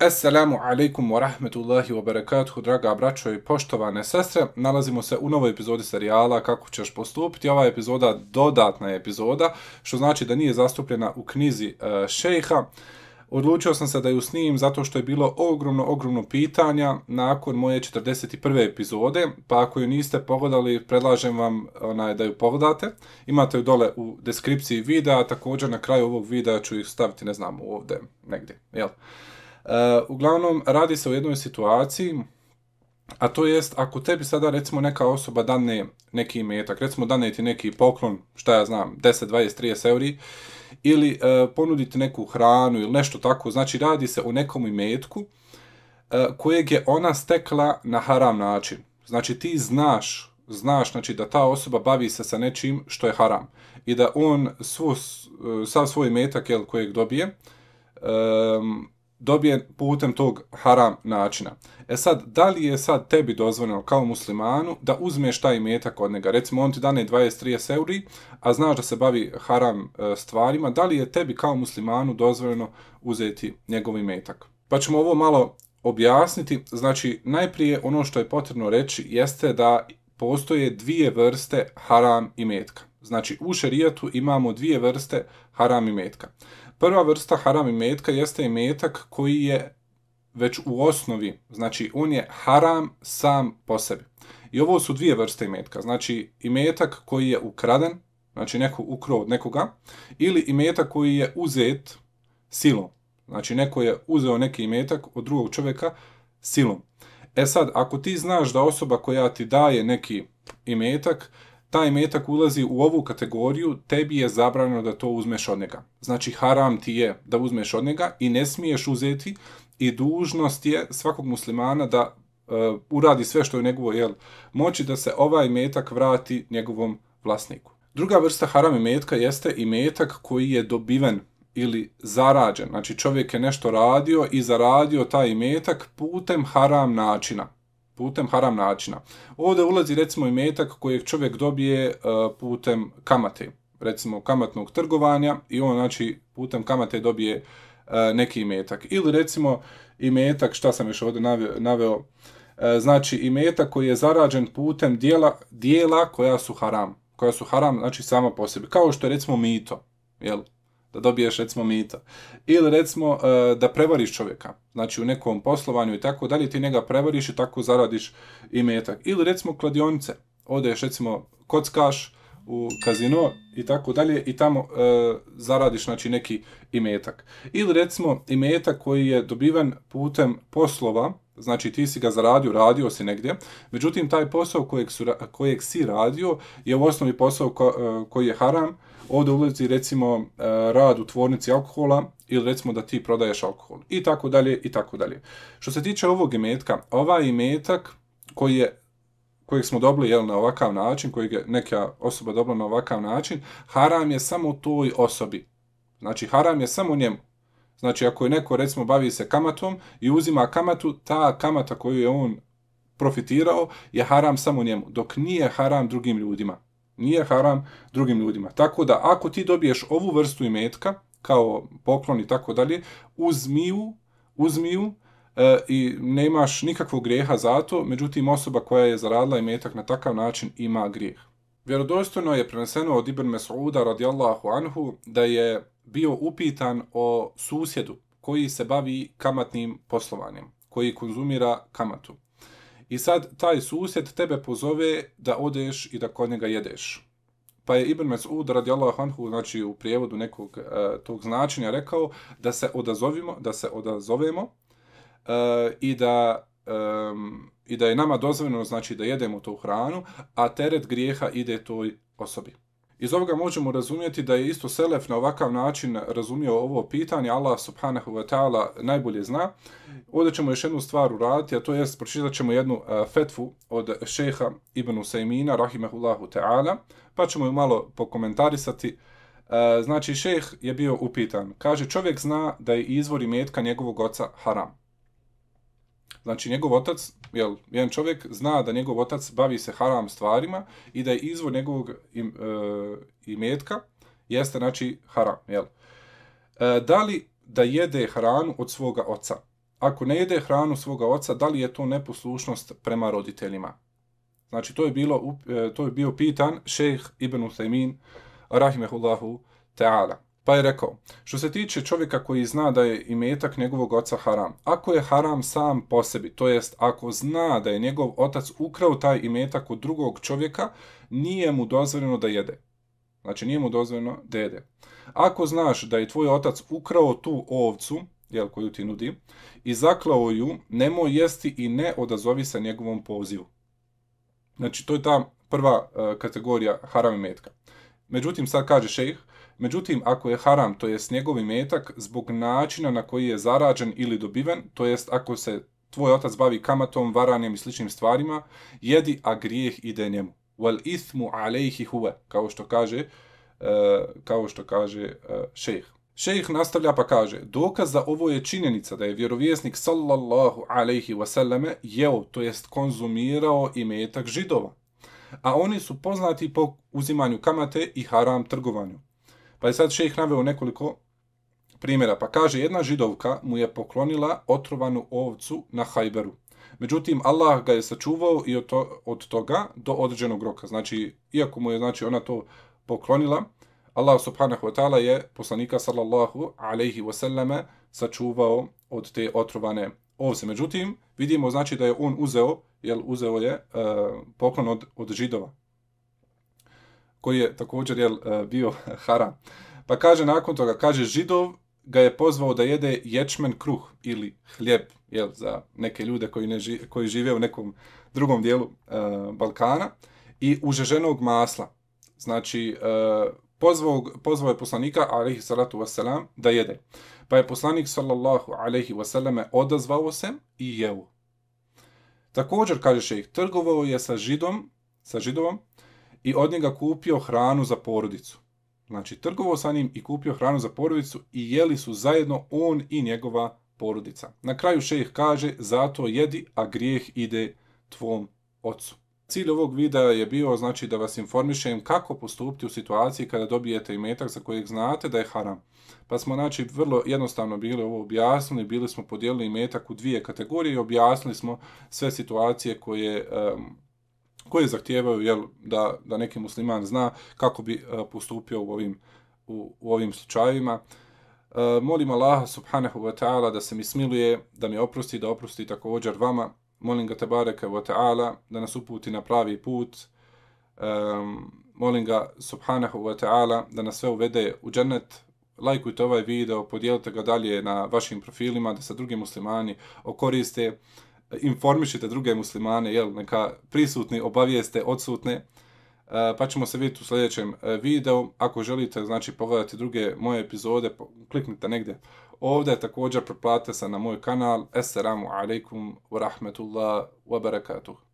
Assalamu alaikum wa rahmetullahi wa barakatuhu, draga braćo i poštovane sestre. Nalazimo se u novoj epizodi serijala Kako ćeš postupiti. Ova epizoda dodatna je epizoda, što znači da nije zastupljena u knjizi e, šejha. Odlučio sam se da ju snimim zato što je bilo ogromno, ogromno pitanja nakon moje 41. epizode, pa ako ju niste pogledali, predlažem vam onaj, da ju pogledate. Imate ju dole u deskripciji videa, također na kraju ovog videa ću ih staviti, ne znam, ovdje, negdje, jel? Uh, uglavnom, radi se o jednoj situaciji, a to jest, ako tebi sada, recimo, neka osoba dane neki imetak, recimo, dane ti neki poklon, šta ja znam, 10, 20, 30 euri, ili uh, ponuditi neku hranu ili nešto tako, znači radi se o nekom imetku uh, kojeg je ona stekla na haram način. Znači ti znaš, znaš znači da ta osoba bavi se sa nečim što je haram i da on svu, sav svoj metak jel, kojeg dobije, um, dobijen putem tog haram načina. E sad, da li je sad tebi dozvoljeno kao muslimanu da uzmeš taj metak od njega? Recimo, on ti dane 20-30 euri, a znaš da se bavi haram e, stvarima, da li je tebi kao muslimanu dozvoljeno uzeti njegov metak? Pa ćemo ovo malo objasniti. Znači, najprije ono što je potrebno reći jeste da postoje dvije vrste haram i metka. Znači, u šerijatu imamo dvije vrste haram i metka. Prva vrsta haram i metka jeste imetak koji je već u osnovi, znači on je haram sam po sebi. I ovo su dvije vrste imetka, znači imetak koji je ukraden, znači neko ukro od nekoga, ili imetak koji je uzet silom. Znači neko je uzeo neki imetak od drugog čovjeka silom. E sad, ako ti znaš da osoba koja ti daje neki imetak, taj metak ulazi u ovu kategoriju, tebi je zabranjeno da to uzmeš od njega. Znači, haram ti je da uzmeš od njega i ne smiješ uzeti i dužnost je svakog muslimana da uh, uradi sve što je njegovo jel, moći da se ovaj metak vrati njegovom vlasniku. Druga vrsta haram imetka metka jeste i metak koji je dobiven ili zarađen. Znači čovjek je nešto radio i zaradio taj metak putem haram načina putem haram načina. Ovdje ulazi recimo i metak kojeg čovjek dobije e, putem kamate, recimo kamatnog trgovanja i on znači putem kamate dobije e, neki metak. Ili recimo i metak, šta sam još ovdje naveo, naveo znači i metak koji je zarađen putem dijela, dijela koja su haram, koja su haram znači sama po sebi, kao što je recimo mito, jel? Da dobiješ recimo mita. Ili recimo e, da prevariš čovjeka, znači u nekom poslovanju i tako dalje, ti njega prevariš i tako zaradiš i metak. Ili recimo kladionice, odeš recimo kockaš u kazino i tako dalje i tamo e, zaradiš znači neki imetak. Ili recimo imetak koji je dobiven putem poslova, znači ti si ga zaradio, radio si negdje, međutim taj posao kojeg, su, kojeg si radio je u osnovi posao ko, e, koji je haram, ovdje ulazi recimo e, rad u tvornici alkohola ili recimo da ti prodaješ alkohol i tako dalje i tako dalje. Što se tiče ovog imetka, ovaj imetak koji je kojeg smo dobili jel, na ovakav način, kojeg je neka osoba dobila na ovakav način, haram je samo toj osobi. Znači, haram je samo njemu. Znači, ako je neko, recimo, bavi se kamatom i uzima kamatu, ta kamata koju je on profitirao je haram samo njemu, dok nije haram drugim ljudima nije haram drugim ljudima. Tako da ako ti dobiješ ovu vrstu imetka, kao poklon i tako dalje, uzmi ju, uzmi ju e, i nemaš nikakvog grijeha za to, međutim osoba koja je zaradila imetak na takav način ima grijeh. Vjerodostojno je preneseno od Ibn Mes'uda radijallahu anhu da je bio upitan o susjedu koji se bavi kamatnim poslovanjem, koji konzumira kamatu. I sad taj susjed tebe pozove da odeš i da kod njega jedeš. Pa je Ibn Mas'ud radijallahu anhu, znači u prijevodu nekog e, tog značenja rekao da se odazovimo, da se odazovemo e, i da um, i da je nama dozvoljeno znači da jedemo tu hranu, a teret grijeha ide toj osobi. Iz ovoga možemo razumjeti da je isto Selef na ovakav način razumio ovo pitanje, Allah subhanahu wa ta'ala najbolje zna. Ovdje ćemo još jednu stvar uraditi, a to je pročitat ćemo jednu uh, fetvu od šeha Ibn Usaymina, rahimahullahu ta'ala, pa ćemo ju malo pokomentarisati. Uh, znači, šeh je bio upitan. Kaže, čovjek zna da je izvor imetka njegovog oca haram. Znači, njegov otac, jel, jedan čovjek zna da njegov otac bavi se haram stvarima i da je izvor njegovog im, e, imetka jeste, znači, haram, jel. E, da li da jede hranu od svoga oca? ako ne jede hranu svoga oca, da li je to neposlušnost prema roditeljima? Znači, to je, bilo, e, to je bio pitan šejh Ibn Uthaymin, rahimehullahu ta'ala. Pa je rekao, što se tiče čovjeka koji zna da je imetak njegovog oca haram, ako je haram sam po sebi, to jest ako zna da je njegov otac ukrao taj imetak od drugog čovjeka, nije mu dozvoljeno da jede. Znači, nije mu dozvoljeno da jede. Ako znaš da je tvoj otac ukrao tu ovcu, jel, koju ti nudi, i zaklao ju, nemoj jesti i ne odazovi sa njegovom pozivu. Znači, to je ta prva uh, kategorija haram imetka. Međutim, sad kaže šejh, međutim, ako je haram, to jest njegov imetak, zbog načina na koji je zarađen ili dobiven, to jest ako se tvoj otac bavi kamatom, varanjem i sličnim stvarima, jedi, a grijeh ide njemu. Wal ithmu alejhi huve, kao što kaže, uh, kao što kaže uh, šejh. Šejh nastavlja pa kaže, dokaz za ovo je činjenica da je vjerovjesnik sallallahu alejhi ve selleme jeo, to jest konzumirao imetak židova. A oni su poznati po uzimanju kamate i haram trgovanju. Pa je sad šejh naveo nekoliko primjera. Pa kaže, jedna židovka mu je poklonila otrovanu ovcu na hajberu. Međutim, Allah ga je sačuvao i od, to, od toga do određenog roka. Znači, iako mu je znači ona to poklonila, Allah subhanahu wa ta'ala je poslanika sallallahu alaihi wa sallame sačuvao od te otrovane ovce. Međutim, vidimo znači da je on uzeo, jel uzeo je e, poklon od, od židova, koji je također jel, e, bio haram. Pa kaže nakon toga, kaže židov ga je pozvao da jede ječmen kruh ili hljeb jel, za neke ljude koji, ne ži, koji žive u nekom drugom dijelu e, Balkana i užeženog masla. Znači, e, pozvao, pozvao je poslanika, alaihi salatu wasalam, da jede. Pa je poslanik, sallallahu alaihi wasalame, odazvao se i jeo. Također, kaže šejih, trgovao je sa židom, sa židovom i od njega kupio hranu za porodicu. Znači, trgovao sa njim i kupio hranu za porodicu i jeli su zajedno on i njegova porodica. Na kraju šejh kaže, zato jedi, a grijeh ide tvom ocu. Cilj ovog videa je bio znači da vas informišem kako postupiti u situaciji kada dobijete imetak za kojeg znate da je haram. Pa smo znači vrlo jednostavno bili ovo objasnili, bili smo podijelili imetak u dvije kategorije i objasnili smo sve situacije koje um, koje zahtijevaju jel, da, da neki musliman zna kako bi uh, postupio u ovim, u, u ovim slučajevima. Uh, molim Allah subhanahu wa ta'ala da se mi smiluje, da mi oprosti, da oprosti također vama. Molim ga Tebareka wa ta'ala da nas uputi na pravi put, um, molim ga Subhanahu wa ta'ala da nas sve uvede u džennet, lajkujte ovaj video, podijelite ga dalje na vašim profilima, da se drugi muslimani okoriste, informišite druge muslimane, jel, neka prisutni obavijeste odsutne, e, pa ćemo se vidjeti u sljedećem e, videu. Ako želite znači pogledati druge moje epizode, kliknite negdje ovdje također preplatite se na moj kanal. Assalamu alaikum wa rahmetullah wa barakatuh.